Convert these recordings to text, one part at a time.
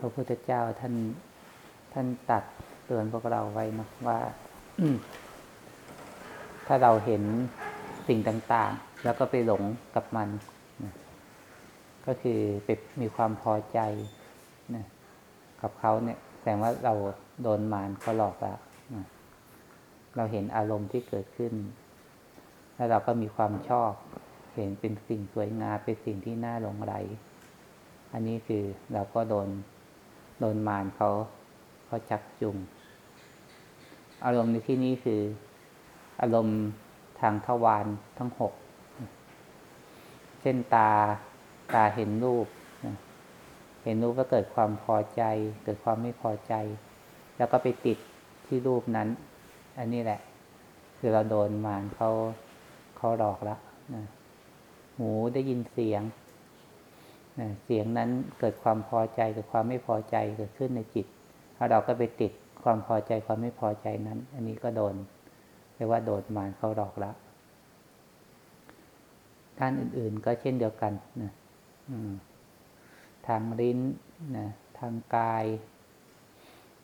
พระพุทธเจ้าท่านท่านตัดเตือนพวกเราไว้นะว่าถ้าเราเห็นสิ่งต่าง ๆ แล้วก็ไปหลงกับมันนะก็คือไปมีความพอใจนะกับเขาเนี่ยแสดงว่าเราโดนมารเขาหลอกแล้วนะเราเห็นอารมณ์ที่เกิดขึ้น แล้วเราก็มีความชอบ เห็นเป็นสิ่งสวยงามเป็นสิ่งที่น่าหลงไหลอันนี้คือเราก็โดน โดนมารเขาเขาชักจูงอารมณ์ในที่นี้คือ อารมณ์ทางทวารทั้งหกเช่นตาตาเห็นรูป เห็นรูปก็เกิดความพอใจ เกิดความไม่พอใจ แล้วก็ไปติดที่รูปนั้น อันนี้แหละ คือเราโดนมารเขาเขาหลอกแล้วนะหูได้ยินเสียง เสียงนั้นเกิดความพอใจเกิดความไม่พอใจเกิดขึ้นในจิตแล้วเราก็ไปติดความพอใจความไม่พอใจนั้น อันนี้ก็โดนเรียกว่าโดนมารเขาหลอกล้วด้านอื่น ๆ ก็เช่นเดียวกันนะทางลิ้นนะทางกาย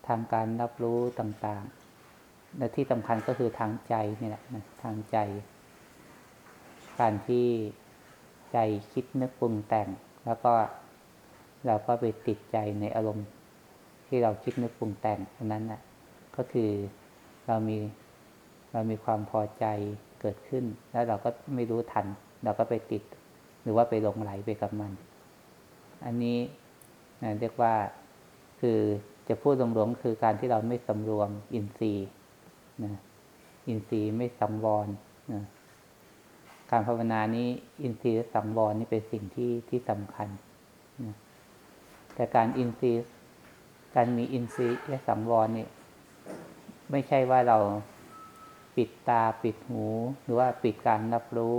ทางการรับรู้ต่างๆ และที่สำคัญก็คือทางใจนี่แหละนะทางใจ การที่ใจคิดนึกปรุงแต่ง แล้วก็เราก็ไปติดใจในอารมณ์ที่เราคิดนึกปรุงแต่งอันนั้นนะ่ะ ก็คือเรามีเรามีความพอใจเกิดขึ้น แล้วเราก็ไม่รู้ทัน เราก็ไปติด หรือว่าไปหลงไหลไปกับมัน อันนี้เรียกว่าคือจะพูดรวมๆคือการที่เราไม่สำรวมอินทรีย์นะอินทรีย์ไม่สังวรนะ การภาวนานี้ อินทรีย์สังวรนี่เป็นสิ่งที่ที่สำคัญนะแต่การอินทรีย์การมีอินทรีย์และสังวรนี่ไม่ใช่ว่าเราปิดตาปิดหู หรือว่าปิดการรับรู้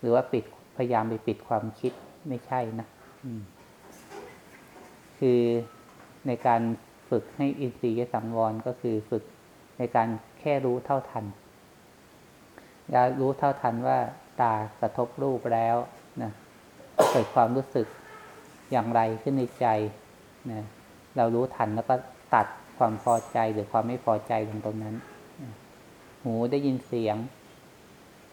หรือว่าปิดพยายามไปปิดความคิดไม่ใช่นะคือในการฝึกให้อินทรีย์สังวรก็คือฝึกในการแค่รู้เท่าทันอยารู้เท่าทันว่า ตากระทบรูปแล้วนะเกิดความรู้สึกอย่างไรขึ้นในใจนะเรารู้ทันแล้วก็ตัดความพอใจหรือความไม่พอใจตรงตรงนั้น หูได้ยินเสียง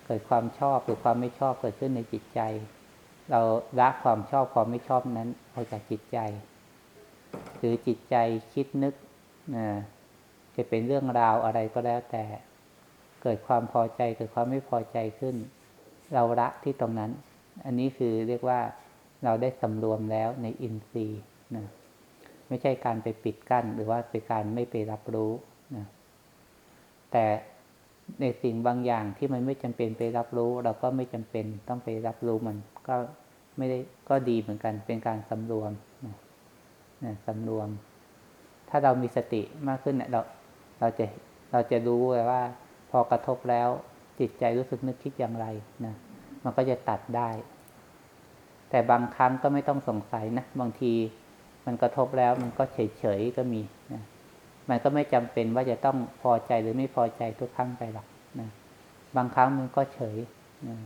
เกิดความชอบหรือความไม่ชอบเกิดขึ้นในจิตใจ เราละความชอบความไม่ชอบนั้นออกจากจิตใจ หรือจิตใจคิดนึกนะจะเป็นเรื่องราวอะไรก็แล้วแต่ เกิดความพอใจเกิดความไม่พอใจขึ้น เราละที่ตรงนั้น อันนี้คือเรียกว่าเราได้สำรวมแล้วในอินทรีย์นะไม่ใช่การไปปิดกั้น หรือว่าเป็นการไม่ไปรับรู้นะแต่ในสิ่งบางอย่างที่มันไม่จำเป็นไปรับรู้ เราก็ไม่จำเป็นต้องไปรับรู้มันก็ไม่ได้ก็ดีเหมือนกันเป็นการสำรวมนะนะสำรวม ถ้าเรามีสติมากขึ้นเนี่ยเราเราจะเราจะรู้เลยว่า พอกระทบแล้ว จิตใจรู้สึกนึกคิดอย่างไรนะมันก็จะตัดได้ แต่บางครั้งก็ไม่ต้องสงสัยนะบางทีมันกระทบแล้วมันก็เฉยๆก็มีนะมันก็ไม่จำเป็นว่าจะต้องพอใจหรือไม่พอใจทุกครั้งไปหรอกนะบางครั้งมันก็เฉยนะ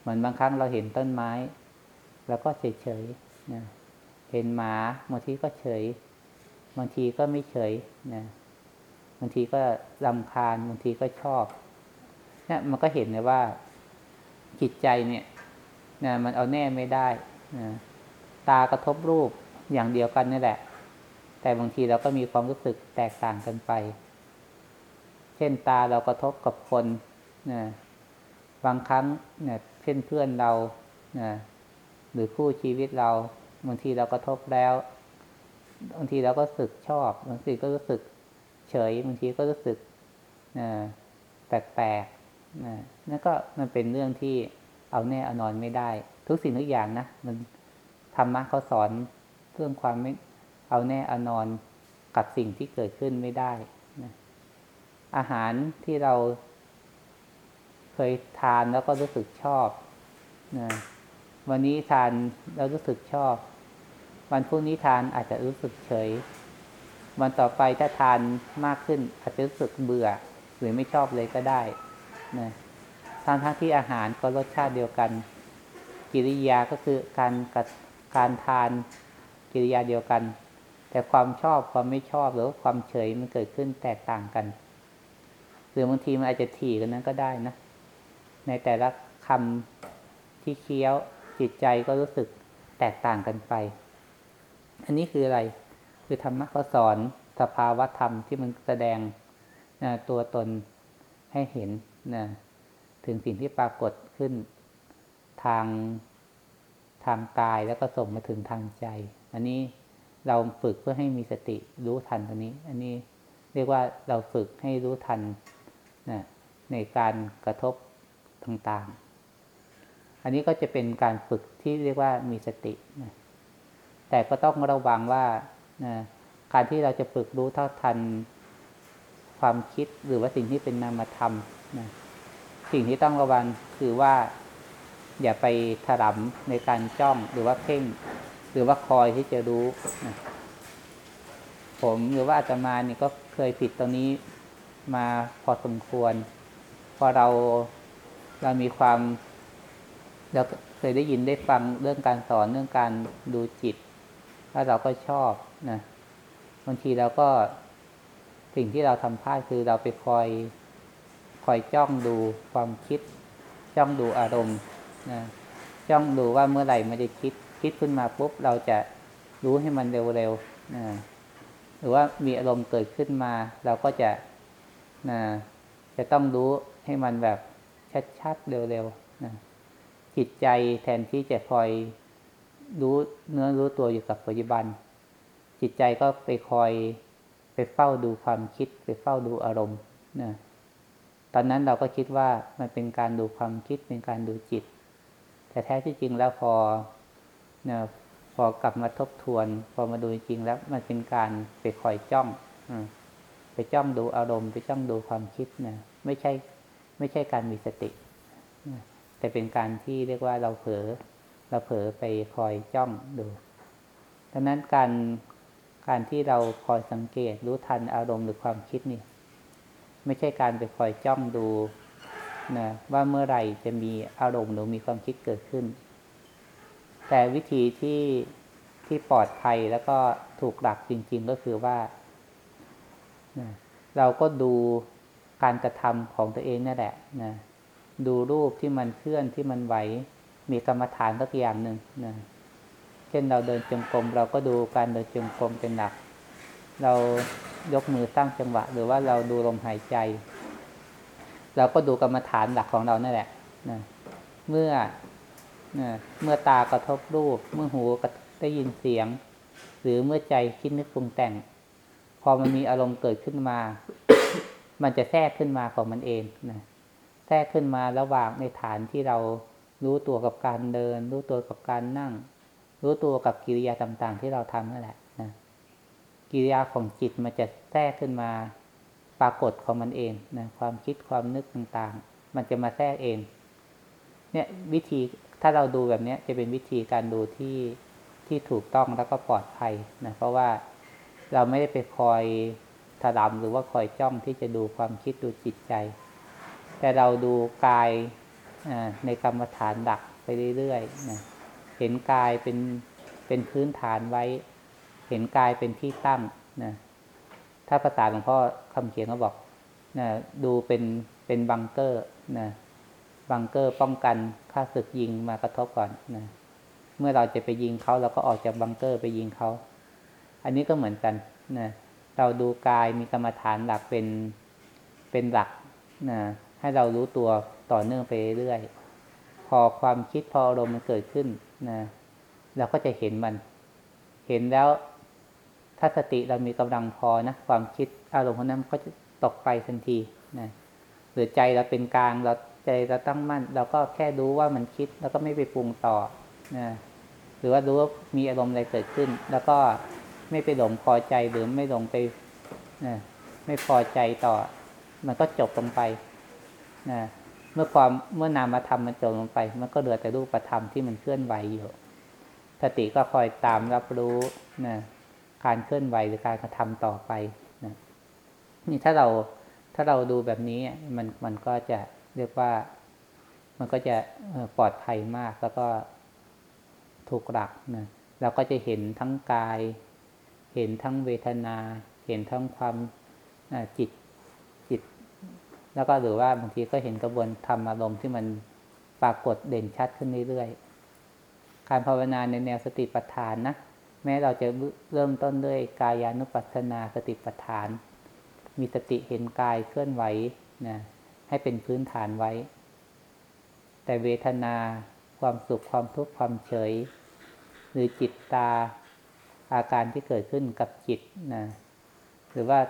เหมือนบางครั้งเราเห็นต้นไม้ แล้วก็เฉยๆนะเห็นหมาบางทีก็เฉย บางทีก็ไม่เฉยนะบางทีก็รำคาญบางทีก็ชอบ นี่ยมันก็เห็นเลยว่าจิตใจเนี่ยนะมันเอาแน่ไม่ได้นะตากระทบรูปอย่างเดียวกันนี่แหละ แต่บางทีเราก็มีความรู้สึกแตกต่างกันไป เช่นตาเรากระทบกับคนนะบางครั้งเนี่ยเช่นเพื่อนเรานะหรือคู่ชีวิตเราบางทีเรากระทบแล้วบางทีเราก็รู้สึกชอบบางทีก็รู้สึกเฉยบางทีก็รู้สึกแปลก นะนั่นก็มันเป็นเรื่องที่เอาแน่เอานอนไม่ได้ ทุกสิ่งทุกอย่างนะมันธรรมะเขาสอนเรื่องความไม่เอาแน่เอานอนกับสิ่งที่เกิดขึ้นไม่ได้นะอาหารที่เราเคยทานแล้วก็รู้สึกชอบนะวันนี้ทานแล้วรู้สึกชอบ วันพรุ่งนี้ทานอาจจะรู้สึกเฉย วันต่อไปถ้าทานมากขึ้นอาจจะรู้สึกเบื่อหรือไม่ชอบเลยก็ได้ นะทั้งทั้งที่อาหารก็รสชาติเดียวกัน กิริยาก็คือการการทานกิริยาเดียวกัน แต่ความชอบความไม่ชอบหรือความเฉยมันเกิดขึ้นแตกต่างกัน หรือบางทีมันอาจจะถี่กันนั้นก็ได้นะ ในแต่ละคำที่เคี้ยวจิตใจก็รู้สึกแตกต่างกันไป อันนี้คืออะไร คือธรรมะเขาสอนสภาวะธรรมที่มันแสดงตัวตนให้เห็น นะถึงสิ่งที่ปรากฏขึ้นทางทางกายแล้วก็ส่งมาถึงทางใจ อันนี้เราฝึกเพื่อให้มีสติรู้ทันตรงนี้ อันนี้เรียกว่าเราฝึกให้รู้ทันนะในการกระทบต่างๆ อันนี้ก็จะเป็นการฝึกที่เรียกว่ามีสตินะแต่ก็ต้องระวังว่านะการที่เราจะฝึกรู้เท่าทันความคิดหรือว่าสิ่งที่เป็นนามธรรม นะสิ่งที่ต้องระวังคือว่า อย่าไปถลำในการจ้องหรือว่าเพ่ง หรือว่าคอยที่จะรู้นะผมหรือว่าอาตมาเนี่ยก็เคยผิดตรงนี้มาพอสมควร พอเราเรามีความเราเคยได้ยินได้ฟังเรื่องการสอนเรื่องการดูจิต แล้วเราก็ชอบนะบางทีเราก็สิ่งที่เราทำพลาดคือเราไปคอย คอยจ้องดูความคิด จ้องดูอารมณ์นะจ้องดูว่าเมื่อไหร่มันจะคิด คิดขึ้นมาปุ๊บเราจะรู้ให้มันเร็วๆนะหรือว่ามีอารมณ์เกิดขึ้นมา เราก็จะนะจะต้องรู้ให้มันแบบชัดๆเร็วๆนะจิตใจแทนที่จะคอยรู้เนื้อรู้ตัวอยู่กับปัจจุบัน จิตใจก็ไปคอยไปเฝ้าดูความคิด ไปเฝ้าดูอารมณ์นะ ตอนนั้นเราก็คิดว่ามันเป็นการดูความคิดเป็นการดูจิต แต่แท้ที่จริงแล้วพอนี่พอกลับมาทบทวน พอมาดูจริงแล้ว มันเป็นการไปคอยจ้องอไปจ้องดูอารมณ์ ไปจ้องดูความคิดนะไม่ใช่ไม่ใช่การมีสติแต่เป็นการที่เรียกว่าเราเผลอเราเผลอไปคอยจ้องดูดังนั้นการการที่เราคอยสังเกตรู้ทันอารมณ์หรือความคิดนี่ ไม่ใช่การไปคอยจ้องดูนะว่าเมื่อไหร่จะมีอารมณ์หรือมีความคิดเกิดขึ้น แต่วิธีที่ที่ปลอดภัยแล้วก็ถูกหลักจริง ๆ ก็คือว่านะเราก็ดูการกระทำของตัวเองนั่นแหละนะดูรูปที่มันเคลื่อนที่มันไหว มีกรรมฐานสักอย่างหนึ่งนะเช่นเราเดินจงกรมเราก็ดูการเดินจงกรมเป็นหลัก เรา ยกมือสร้างจังหวะ หรือว่าเราดูลมหายใจ เราก็ดูกรรมฐานหลักของเรานั่นแหละนะเมื่อนะเมื่อตากระทบรูป เมื่อหูได้ยินเสียง หรือเมื่อใจคิดนึกปรุงแต่ง พอมันมีอารมณ์เกิดขึ้นมา มันจะแทรกขึ้นมาของมันเองนะแทรกขึ้นมาระหว่างในฐานที่เรารู้ตัวกับการเดิน รู้ตัวกับการนั่ง รู้ตัวกับกิริยาต่างๆ ที่เราทำนั่นแหละ กิริยาของจิตมันจะแทรกขึ้นมาปรากฏของมันเองนะความคิดความนึกต่างๆ มันจะมาแทรกเอง เนี่ยวิธีถ้าเราดูแบบนี้จะเป็นวิธีการดูที่ที่ถูกต้องแล้วก็ปลอดภัยนะเพราะว่าเราไม่ได้ไปคอยถลำหรือว่าคอยจ้องที่จะดูความคิดดูจิตใจ แต่เราดูกายในกรรมฐานดักไปเรื่อยๆนะเห็นกายเป็นเป็นพื้นฐานไว้ เห็นกายเป็นที่ตั้งนะถ้าภาษาหลวงพ่อคำเขียนเขาบอกนะดูเป็นเป็นบังเกอร์นะบังเกอร์ป้องกันค่าศึกยิงมากระทบก่อนนะเมื่อเราจะไปยิงเขาเราก็ออกจากบังเกอร์ไปยิงเขาอันนี้ก็เหมือนกันนะเราดูกายมีกรรมฐานหลักเป็นเป็นหลักนะให้เรารู้ตัวต่อเนื่องไปเรื่อยพอความคิดพออารมณ์มันเกิดขึ้นนะเราก็จะเห็นมัน เห็นแล้ว ถ้าสติเรามีกำลังพอนะความคิดอารมณ์ของนั้นก็จะตกไปทันทีนะหรือใจเราเป็นกลางเราใจเราตั้งมั่น เราก็แค่รู้ว่ามันคิด แล้วก็ไม่ไปปรุงต่อนะหรือว่ารู้ว่ามีอารมณ์อะไรเกิดขึ้น แล้วก็ไม่ไปหลงพอใจหรือไม่หลงไปนะไม่พอใจต่อ มันก็จบลงไปนะเมื่อความเมื่อนามธรรมมันจบลงไป มันก็เหลือแต่รูปธรรมที่มันเคลื่อนไหวอยู่สติก็คอยตามรับรู้นะ การเคลื่อนไหวหรือการกระทำต่อไปนะนี่ถ้าเราถ้าเราดูแบบนี้มันมันก็จะเรียกว่า มันก็จะปลอดภัยมากแล้วก็ถูกหลักนะเราก็จะเห็นทั้งกายเหเห็นทั้งเวทนา เห็นทั้งความจิตจิต แล้วก็หรือว่าบางทีก็เห็นกระบวนธรรมอารมณ์ที่มันปรากฏเด่นชัดขึ้นเรื่อยๆการภาวนาในแนวสติปัฏฐานนะ แม้เราจะเริ่มต้นด้วยกายานุปัสสนาสติปัฏฐาน มีสติเห็นกายเคลื่อนไหวนะให้เป็นพื้นฐานไว้ แต่เวทนาความสุขความทุกข์ความเฉย หรือจิตตาอาการที่เกิดขึ้นกับจิตนะหรือว่า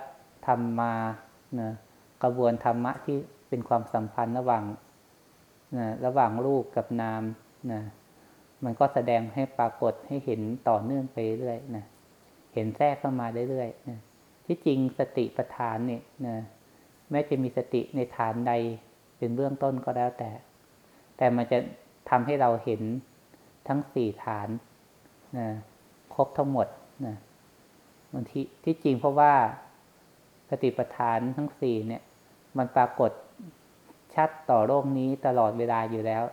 ทำมานะกระบวนธรรมะที่เป็นความสัมพันธ์ระหว่างนะระหว่างรูปกับนามนะ มันก็แสดงให้ปรากฏให้เห็นต่อเนื่องไปเรื่อยนะเห็นแทรกเข้ามาเรื่อยๆนะที่จริงสติปัฏฐานเนี่ยนะแม้จะมีสติในฐานใดเป็นเบื้องต้นก็แล้วแต่ แต่มันจะทำให้เราเห็นทั้งสี่ฐานนะครบทั้งหมดนะบางทีที่จริงเพราะว่าสติปัฏฐานทั้งสี่เนี่ย มันปรากฏชัดต่อโลกนี้ตลอดเวลาอยู่แล้ว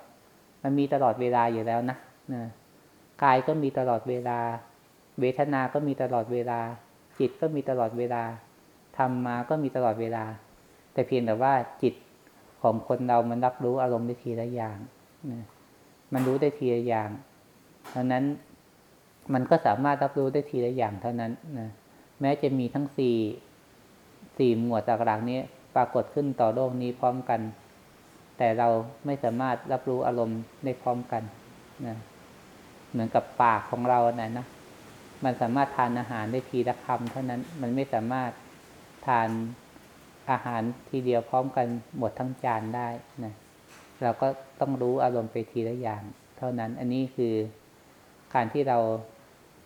มันมีตลอดเวลาอยู่แล้วนะ นะกายก็มีตลอดเวลา เวทนา ก็มีตลอดเวลา จิตก็มีตลอดเวลาธรรมมาก็มีตลอดเวลา แต่เพียงแต่ว่าจิตของคนเรามันรับรู้อารมณ์ได้ทีละอย่างนะมันรู้ได้ทีละอย่างเพราะนั้นมันก็สามารถรับรู้ได้ทีละอย่างเท่านั้นนะแม้จะมีทั้งสี่สี่หมวดต่างๆนี้ปรากฏขึ้นต่อโลกนี้พร้อมกัน แต่เราไม่สามารถรับรู้อารมณ์ได้พร้อมกันนะ เหมือนกับปากของเรานะนะมันสามารถทานอาหารได้ทีละคำเท่านั้นมันไม่สามารถทานอาหารทีเดียวพร้อมกันหมดทั้งจานได้นะเราก็ต้องรู้อารมณ์ไปทีละอย่าง เท่านั้นอันนี้คือการที่เรา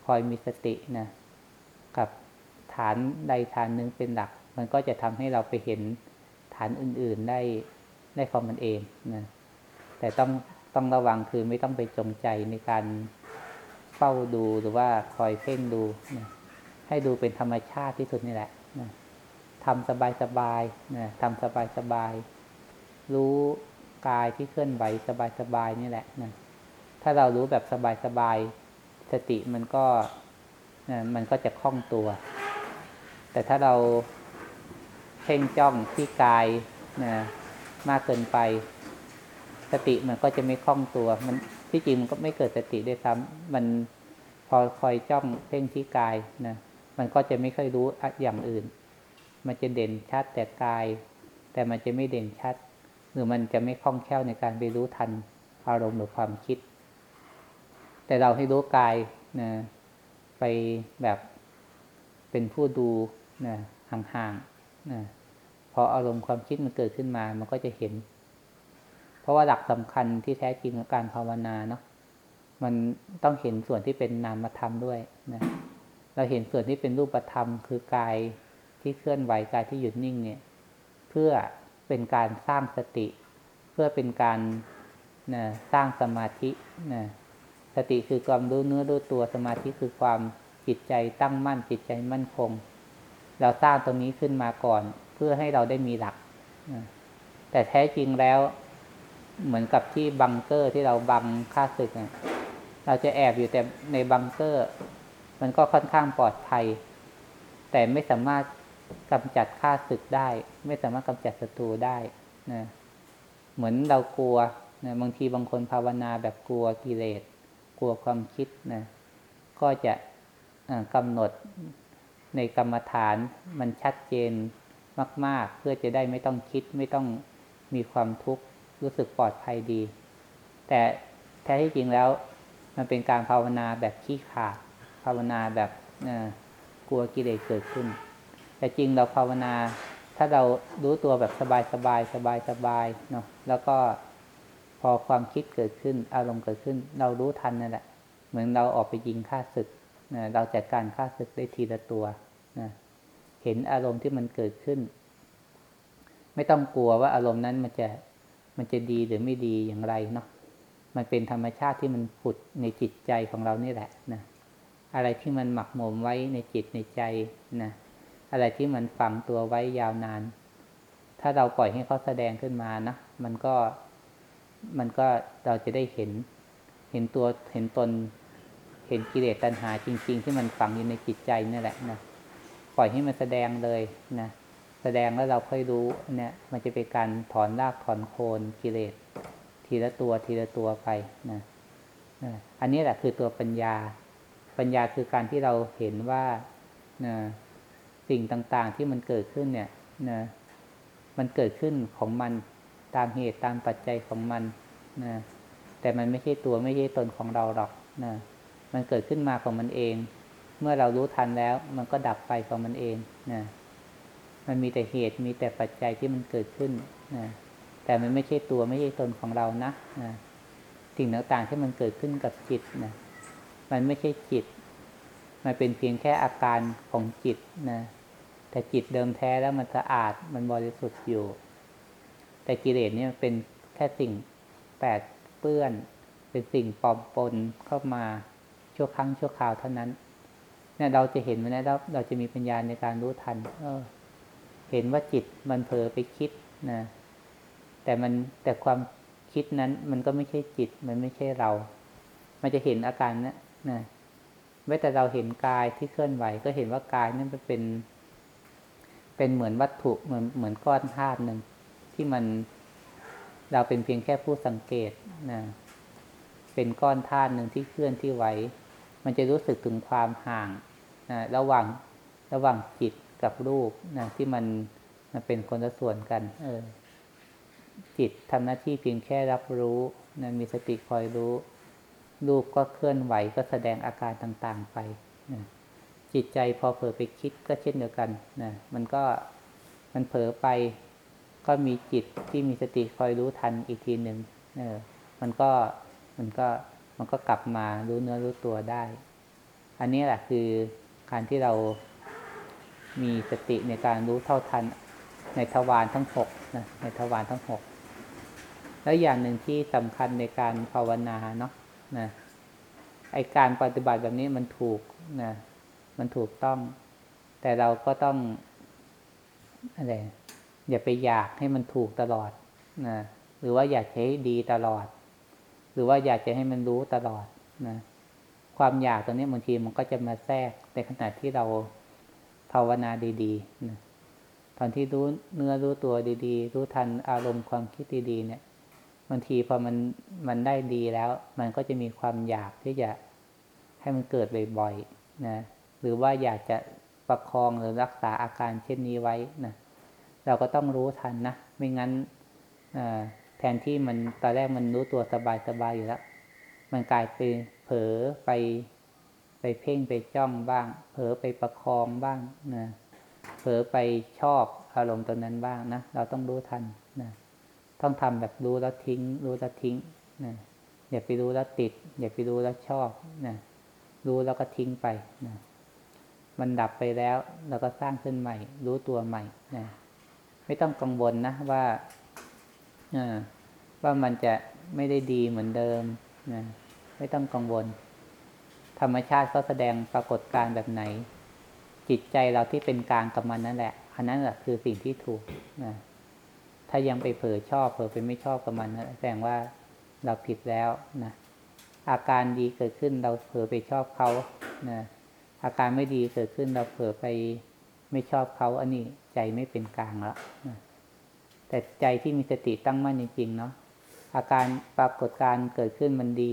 คอยมีสตินะกับฐานใดฐานหนึ่งเป็นหลัก มันก็จะทำให้เราไปเห็นฐานอื่น ๆได้ได้ของมันเองนะแต่ต้องต้องระวังคือไม่ต้องไปจงใจในการ เฝ้าดูหรือว่าคอยเพ่งดูนะให้ดูเป็นธรรมชาติที่สุดนี่แหละนะทำสบายๆนะทำสบายๆรู้กายที่เคลื่อนไหวสบายๆนี่แหละนะถ้าเรารู้แบบสบายๆสติมันก็นะมันก็จะคล่องตัว แต่ถ้าเราเพ่งจ้องที่กายนะมากเกินไป สติมันก็จะไม่คล่องตัวมัน ที่จริงมันก็ไม่เกิดสติได้ซ้ำมันพอคอยจ้องเพ่งที่กายนะมันก็จะไม่ค่อยรู้อย่างอื่น มันจะเด่นชัดแต่กาย แต่มันจะไม่เด่นชัด หรือมันจะไม่คล่องแคล่วในการไปรู้ทันอารมณ์หรือความคิด แต่เราให้รู้กายนะไปแบบเป็นผู้ดูนะห่างๆนะพออารมณ์ความคิดมันเกิดขึ้นมา มันก็จะเห็น ราะว่าหลักสำคัญที่แท้จริงของการภาวนาเนาะมันต้องเห็นส่วนที่เป็นนามธรรมด้วยนะเราเห็นส่วนที่เป็นรูปธรรม คือกายที่เคลื่อนไหวกายที่หยุดนิ่งเนี่ย เพื่อเป็นการสร้างสติ เพื่อเป็นการนะสร้างสมาธินะสติคือความรู้เนื้อรู้ตัวสมาธิคือความจิตใจตั้งมั่นจิตใจมั่นคง เราสร้างตรงนี้ขึ้นมาก่อน เพื่อให้เราได้มีหลักนะแต่แท้จริงแล้ว เหมือนกับที่บังเกอร์ที่เราบังค่าศึกนะเราจะแอบอยู่แต่ในบังเกอร์ มันก็ค่อนข้างปลอดภัย แต่ไม่สามารถกำจัดค่าศึกได้ ไม่สามารถกำจัดศัตรูได้นะเหมือนเรากลัวนะบางทีบางคนภาวนาแบบกลัวกิเลส กลัวความคิดนะก็จะกำหนดในกรรมฐานมันชัดเจนมาก ๆ เพื่อจะได้ไม่ต้องคิดไม่ต้องมีความทุกข์ รู้สึกปลอดภัยดี แต่แท้ที่จริงแล้วมันเป็นการภาวนาแบบขี้ขาด ภาวนาแบบกลัวกิเลสเกิดขึ้น แต่จริงเราภาวนาถ้าเรารู้ตัวแบบสบายสบายสบายสบายเนาะแล้วก็พอความคิดเกิดขึ้น อารมณ์เกิดขึ้น เรารู้ทันนั่นแหละ เหมือนเราออกไปยิงฆ่าศึกนะเราจัดการฆ่าศึกได้ทีละตัวนะเห็นอารมณ์ที่มันเกิดขึ้น ไม่ต้องกลัวว่าอารมณ์นั้นมันจะ มันจะดีหรือไม่ดีอย่างไรเนาะมันเป็นธรรมชาติที่มันผุดในจิตใจของเรานี่แหละนะอะไรที่มันหมักหมมไว้ในจิตในใจนะอะไรที่มันฝังตัวไว้ยาวนาน ถ้าเราปล่อยให้เขาแสดงขึ้นมานะมันก็มันก็เราจะได้เห็น เห็นตัวเห็นตน เห็นกิเลสตัณหาจริง ๆ ที่มันฝังอยู่ในจิตใจนี่แหละนะปล่อยให้มันแสดงเลยนะ แสดงแล้วเราค่อยรู้เนี่ย มันจะเป็นการถอนรากถอนโคนกิเลสทีละตัวทีละตัวไปนะอันนี้แหละคือตัวปัญญา ปัญญาคือการที่เราเห็นว่านะสิ่งต่างๆที่มันเกิดขึ้นเนี่ยนะมันเกิดขึ้นของมันตามเหตุตามปัจจัยของมันนะแต่มันไม่ใช่ตัวไม่ใช่ตนของเราหรอกนะมันเกิดขึ้นมาของมันเอง เมื่อเรารู้ทันแล้ว มันก็ดับไปของมันเองนะ มันมีแต่เหตุมีแต่ปัจจัยที่มันเกิดขึ้นนะแต่มันไม่ใช่ตัวไม่ใช่ตนของเรานะนะสิ่งต่างๆที่มันเกิดขึ้นกับจิตนะมันไม่ใช่จิต มันเป็นเพียงแค่อาการของจิตนะแต่จิตเดิมแท้แล้วมันสะอาดมันบริสุทธิ์อยู่ แต่กิเลสเนี่ยเป็นแค่สิ่งแปดเปื้อน เป็นสิ่งปลอมปนเข้ามาชั่วครั้งชั่วคราวเท่านั้นเนี่ยเราจะเห็นมันแล้วเราจะมีปัญญาในการรู้ทัน เออ เห็นว่าจิตมันเผลอไปคิดนะแต่มันแต่ความคิดนั้นมันก็ไม่ใช่จิต มันไม่ใช่เรา มันจะเห็นอาการนะนะแม้แต่เราเห็นกายที่เคลื่อนไหว ก็เห็นว่ากายนั้นเป็น เป็นเหมือนวัตถุเหมือนเหมือนก้อนธาตุหนึ่งที่มันเราเป็นเพียงแค่ผู้สังเกตนะเป็นก้อนธาตุหนึ่งที่เคลื่อนที่ไหว มันจะรู้สึกถึงความห่างนะระหว่างระหว่างจิต กับรูปนะที่มันมันเป็นคนละส่วนกัน เออ จิตทำหน้าที่เพียงแค่รับรู้นะมีสติคอยรู้ รูปก็เคลื่อนไหวก็แสดงอาการต่างๆไปนะจิตใจพอเผลอไปคิดก็เช่นเดียวกันนะมันก็มันเผลอไป ก็มีจิตที่มีสติคอยรู้ทันอีกทีหนึ่งเออ มันก็มันก็มันก็กลับมารู้เนื้อรู้ตัวได้ อันนี้แหละคือการที่เรา มีสติในการรู้เท่าทันในทวารทั้งหกนะในทวารทั้งหกแล้วอย่างหนึ่งที่สำคัญในการภาวนาเนาะนะไอการปฏิบัติแบบนี้มันถูกนะมันถูกต้อง แต่เราก็ต้องอะไรอย่าไปอยากให้มันถูกตลอดนะหรือว่าอยากให้ดีตลอด หรือว่าอยากจะให้มันรู้ตลอดนะความอยากตรงนี้บางทีมันก็จะมาแทรกในขณะที่เรา ภาวนาดีๆนะตอนที่รู้เนื้อรู้ตัวดี ๆ รู้ทันอารมณ์ความคิดดีๆเนี่ยบางทีพอมันมันได้ดีแล้ว มันก็จะมีความอยากที่จะให้มันเกิดบ่อยๆนะหรือว่าอยากจะประคองหรือรักษาอาการเช่นนี้ไว้นะเราก็ต้องรู้ทันนะไม่งั้นแทนที่มันตอนแรกมันรู้ตัวสบายๆอยู่แล้ว มันกลายเป็นเผลอไป ไปเพ่งไปจ้องบ้าง เผลอไปประคองบ้างนะเผลอไปชอบอารมณ์ตรงนั้นบ้างนะเราต้องรู้ทันนะต้องทำแบบรู้แล้วทิ้ง รู้แล้วทิ้งนะอย่าไปรู้แล้วติด อย่าไปรู้แล้วชอบนะรู้แล้วก็ทิ้งไปนะมันดับไปแล้วเราก็สร้างขึ้นใหม่ รู้ตัวใหม่นะไม่ต้องกังวลนะว่าว่ามันจะไม่ได้ดีเหมือนเดิมนะไม่ต้องกังวล ธรรมชาติเขาแสดงปรากฏการแบบไหน จิตใจเราที่เป็นกลางกับมันนั่นแหละ อันนั้นแหละคือสิ่งที่ถูกนะถ้ายังไปเผลอชอบเผลอไปไม่ชอบกับมันนะแสดงว่าเราผิดแล้วนะอาการดีเกิดขึ้นเราเผลอไปชอบเขานะอาการไม่ดีเกิดขึ้นเราเผลอไปไม่ชอบเขาอันนี้ใจไม่เป็นกลางแล้วนะแต่ใจที่มีสติตั้งมั่นจริงๆเนาะอาการปรากฏการเกิดขึ้นมันดี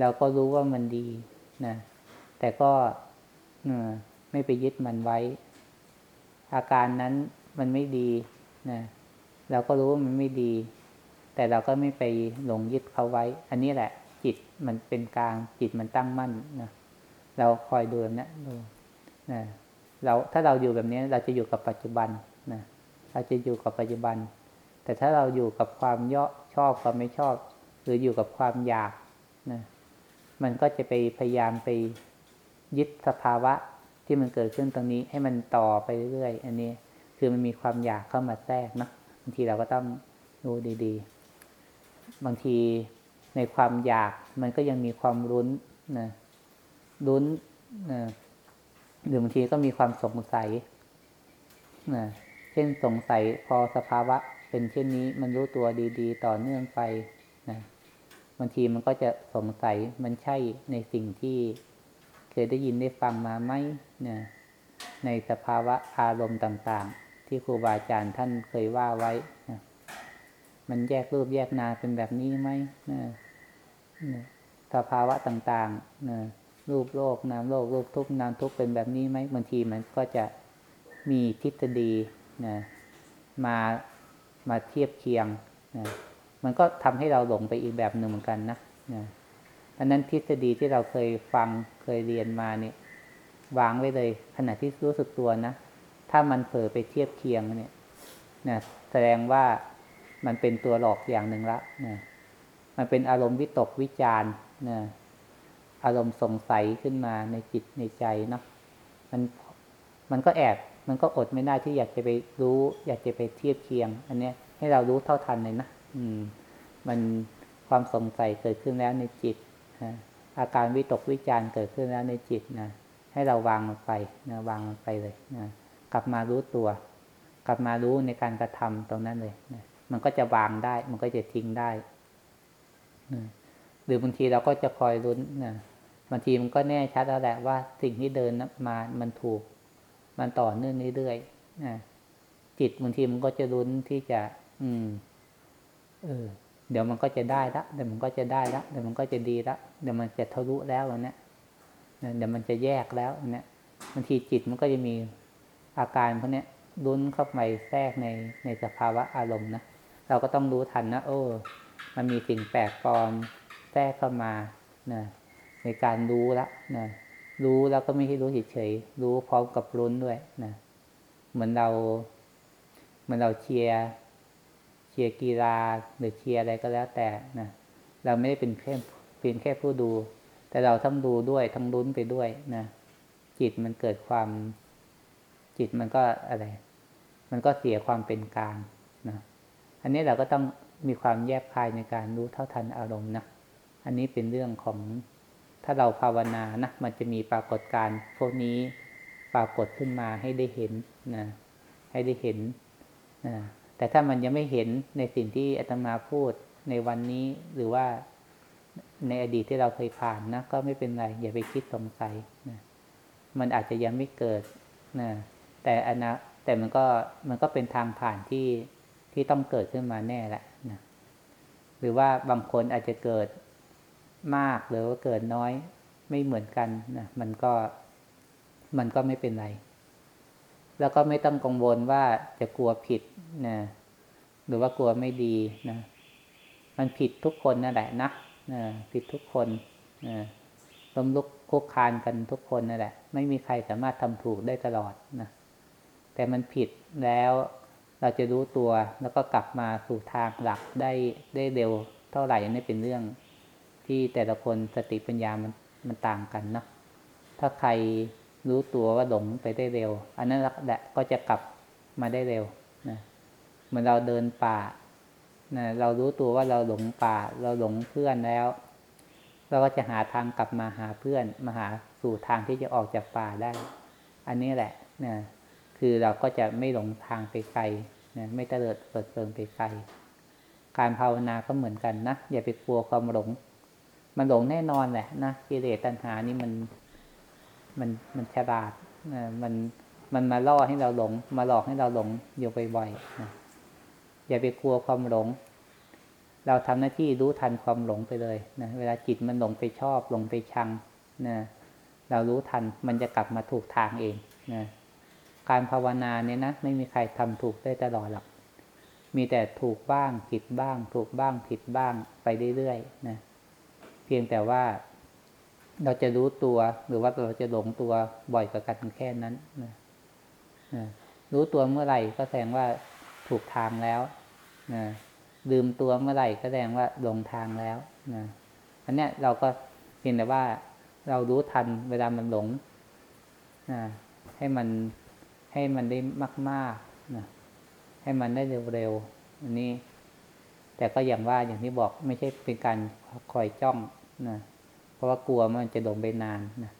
เราก็รู้ว่ามันดี นะแต่ก็ไม่ไปยึดมันไว้ อาการนั้นมันไม่ดีนะเราก็รู้ว่ามันไม่ดี แต่เราก็ไม่ไปหลงยึดเขาไว้ อันนี้แหละ จิตมันเป็นกลางจิตมันตั้งมั่นนะเราคอยดูนะดูนะเราถ้าเราอยู่แบบนี้เราจะอยู่กับปัจจุบันนะเราจะอยู่กับปัจจุบัน แต่ถ้าเราอยู่กับความยาะชอบความไม่ชอบ หรืออยู่กับความอยาก มันก็จะไปพยายามไปยึดสภาวะที่มันเกิดขึ้นตรงนี้ ให้มันต่อไปเรื่อยๆอันนี้คือมันมีความอยากเข้ามาแทรกนะบางทีเราก็ต้องดูดีๆ บางทีในความอยากมันก็ยังมีความรุ้นนะรุ้นนะหรือบางทีก็มีความสงสัยนะเช่นสงสัยพอสภาวะเป็นเช่นนี้มันรู้ตัวดี ๆ ต่อเนื่องไป บางทีมันก็จะสงสัยมันใช่ในสิ่งที่เคยได้ยินได้ฟังมาไหมเนี่ยในสภาวะอารมณ์ต่างๆ ที่ครูบาอาจารย์ท่านเคยว่าไว้นะมันแยกรูปแยกนาเป็นแบบนี้ไหมนะนะสภาวะต่างๆนะรูปโลกนามโลกรูปทุกนามทุกเป็นแบบนี้ไหมบางทีมันก็จะมีทฤษฎีนะมามาเทียบเคียงนะ มันก็ทำให้เราหลงไปอีกแบบหนึ่งเหมือนกันนะนะอันนั้นทฤษฎีที่เราเคยฟังเคยเรียนมาเนี่ยวางไว้เลยขณะที่รู้สึกตัวนะ ถ้ามันเผลอไปเทียบเคียงเนี่ยนะแสดงว่ามันเป็นตัวหลอกอย่างหนึ่งละนะมันเป็นอารมณ์วิตกวิจารนะอารมณ์สงสัยขึ้นมาในจิตในใจเนาะมันมันก็แอบ มันก็อดไม่ได้ที่อยากจะไปรู้ อยากจะไปเทียบเคียง อันเนี้ยให้เรารู้เท่าทันเลยนะ มันความสงสัยเกิดขึ้นแล้วในจิตนะอาการวิตกวิจารเกิดขึ้นแล้วในจิตนะให้เราวางมันไปนะวางมันไปเลยนะกลับมารู้ตัว กลับมารู้ในการกระทำตรงนั้นเลยนะมันก็จะวางได้ มันก็จะทิ้งได้นะหรือบางทีเราก็จะคอยรุ้นนะบางทีมันก็แน่ชัดแล้วแหละว่าสิ่งที่เดินมา มันถูก มันต่อเนื่องเรื่อยๆนะจิตบางทีมันก็จะรุ้นที่จะ อืม เออ เดี๋ยวมันก็จะได้ละเดี๋ยวมันก็จะได้ละเดี๋ยวมันก็จะดีละเดี๋ยวมันจะทะลุแล้วเนี่ยเดี๋ยวมันจะแยกแล้วเนี่ยบางทีจิตมันก็จะมีอาการพวกนี้รุ้นเข้าไปแทรกในในสภาวะอารมณ์นะเราก็ต้องรู้ทันนะโอ้มันมีสิ่งแปลกปลอมแทรกเข้ามานะในการรู้ละนะรู้แล้วก็ไม่ใช่รู้เฉยๆรู้พร้อมกับรุ้นด้วยนะเหมือนเราเหมือนเราเชียร์ เชียร์กีฬาหรือเชียร์อะไรก็แล้วแต่นะเราไม่ได้เป็นแค่เพียงแค่ผู้ดู แต่เราทั้งดูด้วยทั้งลุ้นไปด้วยนะจิตมันเกิดความจิตมันก็อะไร มันก็เสียความเป็นกลางนะอันนี้เราก็ต้องมีความแยบคายในการรู้เท่าทันอารมณ์นะอันนี้เป็นเรื่องของถ้าเราภาวนานะมันจะมีปรากฏการณ์พวกนี้ปรากฏขึ้นมาให้ได้เห็นนะให้ได้เห็นนะ แต่ถ้ามันยังไม่เห็นในสิ่งที่อาตมาพูดในวันนี้หรือว่าในอดีตที่เราเคยผ่านนะก็ไม่เป็นไร อย่าไปคิดสงสัยนะมันอาจจะยังไม่เกิดนะแต่อนาแต่มันก็มันก็เป็นทางผ่านที่ที่ต้องเกิดขึ้นมาแน่แหละนะหรือว่าบางคนอาจจะเกิดมากหรือว่าเกิดน้อยไม่เหมือนกันนะมันก็มันก็ไม่เป็นไร แล้วก็ไม่ต้องกังวลว่าจะกลัวผิดนะหรือว่ากลัวไม่ดีนะมันผิดทุกคนนั่นแหละนะนะผิดทุกคนนะล้มลุกคุกคานกันทุกคนนั่นแหละ ไม่มีใครสามารถทำถูกได้ตลอดนะแต่มันผิดแล้วเราจะรู้ตัวแล้วก็กลับมาสู่ทางหลักได้ได้เร็วเท่าไหร่นี่เป็นเรื่อง ที่แต่ละคนสติปัญญามันมันต่างกันนะถ้าใคร รู้ตัวว่าหลงไปได้เร็ว อันนั้นแหละก็จะกลับมาได้เร็วนะเหมือนเราเดินป่านะเรารู้ตัวว่าเราหลงป่า เราหลงเพื่อนแล้ว เราก็จะหาทางกลับมาหาเพื่อนมาหาสู่ทางที่จะออกจากป่าได้ อันนี้แหละนะคือเราก็จะไม่หลงทางไปไกลนะไม่เตลิดเปิดเปิงไปไกล การภาวนาก็เหมือนกันนะอย่าไปกลัวความหลง มันหลงแน่นอนแหละนะกิเลสตัณหานี่มัน มันมันฉลาดมันมันมาล่อให้เราหลง มาหลอกให้เราหลงอยู่บ่อยๆนะอย่าไปกลัวความหลง เราทำหน้าที่รู้ทันความหลงไปเลยนะเวลาจิตมันหลงไปชอบหลงไปชังนะเรารู้ทันมันจะกลับมาถูกทางเองนะการภาวนาเนี่ยนะไม่มีใครทำถูกได้ตลอดหรอกมีแต่ถูกบ้างผิดบ้าง ถูกบ้างผิดบ้างไปเรื่อยๆนะเพียงแต่ว่า เราจะรู้ตัวหรือว่าเราจะหลงตัวบ่อยกว่ากันแค่นั้นนะนะรู้ตัวเมื่อไหร่ก็แสดงว่าถูกทางแล้วนะลืมตัวเมื่อไหร่ก็แสดงว่าหลงทางแล้วนะอันเนี้ยเราก็เพียงแต่ว่าเรารู้ทันเวลามันหลงนะให้มันให้มันได้มากๆนะให้มันได้เร็วๆอันนี้ แต่ก็อย่างว่าอย่างที่บอกไม่ใช่เป็นการคอยจ้องนะ ราะว่ากลัวมันจะหลงไปนานนะ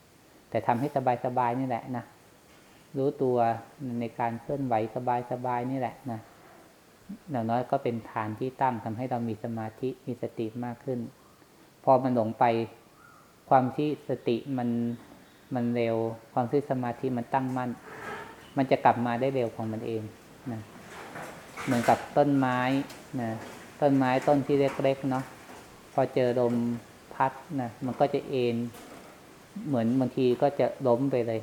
แต่ทำให้สบายๆนี่แหละนะรู้ตัวในการเคลื่อนไหวสบายๆนี่แหละนะอย่างน้อยก็เป็นฐานที่ตั้งทำให้เรามีสมาธิมีสติมากขึ้น พอมันหลงไปความที่สติมันมันเร็ว ความที่สมาธิมันตั้งมั่น มันจะกลับมาได้เร็วของมันเองนะเหมือนกับต้นไม้นะต้นไม้ต้นที่เล็กๆเนาะพอเจอลม พัดนะมันก็จะเอ็นเหมือนบางทีก็จะล้มไปเลย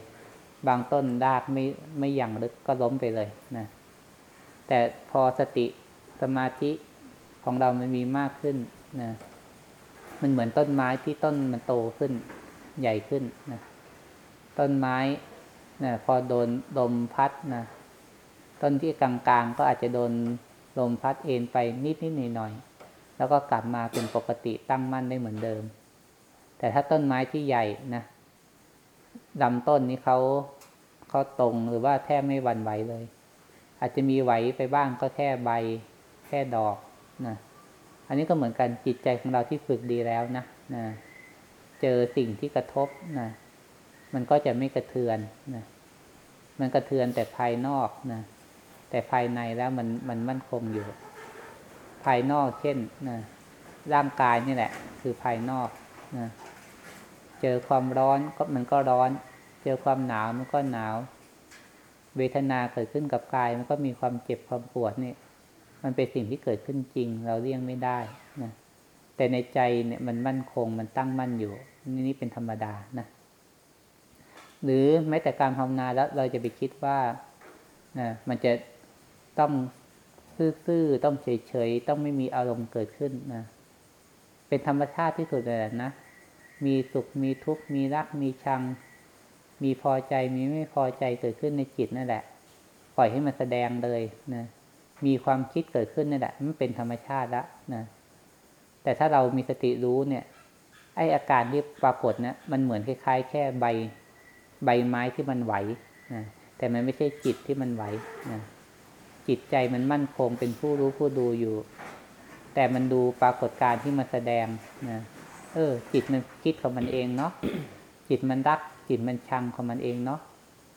บางต้นรากไม่ไม่อย่งลึกก็ล้มไปเลยนะแต่พอสติสมาธิของเรามันมีมากขึ้นนะมันเหมือนต้นไม้ที่ต้นมันโตขึ้นใหญ่ขึ้นนะต้นไม้นะพอโดนลมพัดนะต้นที่กลางๆก็อาจจะโดนลมพัดเอ็นไปนิดนิดหน่อยหน่อย แล้วก็กลับมาเป็นปกติตั้งมั่นได้เหมือนเดิม แต่ถ้าต้นไม้ที่ใหญ่นะลำต้นนี้เขาเขาตรงหรือว่าแทบไม่หวั่นไหวเลย อาจจะมีไหวไปบ้างก็แค่ใบ แค่ดอกนะอันนี้ก็เหมือนกันจิตใจของเราที่ฝึกดีแล้วนะนะเจอสิ่งที่กระทบนะมันก็จะไม่กระเทือนนะมันกระเทือนแต่ภายนอกนะแต่ภายในแล้วมันมันมั่นคงอยู่ ภายนอกเช่นนะร่างกายนี่แหละ คือภายนอกนะเจอความร้อนก็มันก็ร้อน เจอความหนาวมันก็หนาว เวทนาเกิดขึ้นกับกายมันก็มีความเจ็บความปวดนี่มันเป็นสิ่งที่เกิดขึ้นจริง เราเลี่ยงไม่ได้นะแต่ในใจเนี่ยมันมั่นคงมันตั้งมั่นอยู่นี่นี่เป็นธรรมดานะหรือแม้แต่การภาวนาแล้วเราจะไปคิดว่านะมันจะต้อง ซื่อๆ ต้องเฉยๆ ต้องไม่มีอารมณ์เกิดขึ้นนะ เป็นธรรมชาติที่สุดเลยนะ มีสุข มีทุกข์ มีรัก มีชัง มีพอใจ มีไม่พอใจเกิดขึ้นในจิตนั่นแหละ ปล่อยให้มันแสดงเลยนะ มีความคิดเกิดขึ้นนั่นแหละ มันเป็นธรรมชาติล้วนะ แต่ถ้าเรามีสติรู้เนี่ย ไออาการที่ปรากฏเนี่ยมันเหมือนคล้าย ๆ แค่ใบ ใบไม้ที่มันไหวนะ แต่มันไม่ใช่จิตที่มันไหวนะ จิตใจมันมั่นคงเป็นผู้รู้ผู้ดูอยู่ แต่มันดูปรากฏการที่มันแสดงนะเออ จิตมันคิดของมันเองเนาะจิตมันรัก จิตมันชังของมันเองเนาะ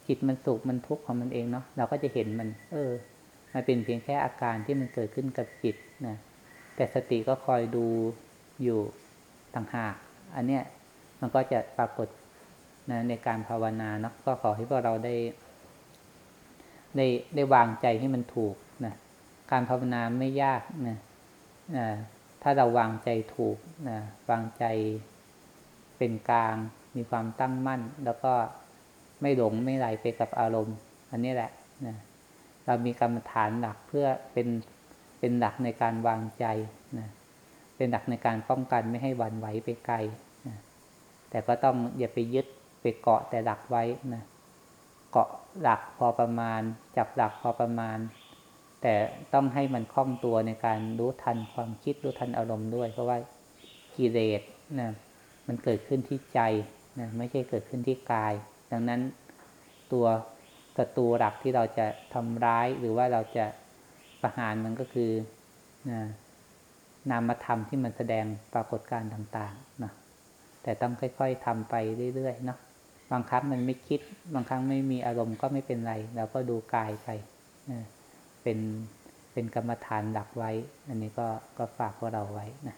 จิตมันสุขมันทุกข์ของมันเองเนาะเราก็จะเห็นมัน เออ มันเป็นเพียงแค่อาการที่มันเกิดขึ้นกับจิตนะแต่สติก็คอยดูอยู่ต่างหาก อันเนี้ยมันก็จะปรากฏนะในการภาวนาเนาะก็ขอให้พวกเราได้ ได้ได้วางใจให้มันถูกนะการภาวนาไม่ยากนะนะถ้าเราวางใจถูกนะวางใจเป็นกลาง มีความตั้งมั่น แล้วก็ไม่หลงไม่ไหลไปกับอารมณ์ อันนี้แหละนะเรามีกรรมฐานหลักเพื่อเป็นเป็นหลักในการวางใจนะเป็นหลักในการป้องกันไม่ให้วันไหวไปไกลนะแต่ก็ต้องอย่าไปยึดไปเกาะแต่หลักไว้นะเกาะ หลักพอประมาณ จับหลักพอประมาณ แต่ต้องให้มันคล่องตัวในการรู้ทันความคิดรู้ทันอารมณ์ด้วย เพราะว่ากิเลสนะมันเกิดขึ้นที่ใจนะไม่ใช่เกิดขึ้นที่กาย ดังนั้นตัวศัตรูหลักที่เราจะทำร้ายหรือว่าเราจะประหารมันก็คือนะนามธรรมที่มันแสดงปรากฏการณ์ต่างๆนะแต่ต้องค่อย ๆทำไปเรื่อยๆเนาะ บางครั้งมันไม่คิด บางครั้งไม่มีอารมณ์ก็ไม่เป็นไรเราก็ดูกายไปเป็นเป็นกรรมฐานหลักไว้ อันนี้ก็ก็ฝากพวกเราไว้นะ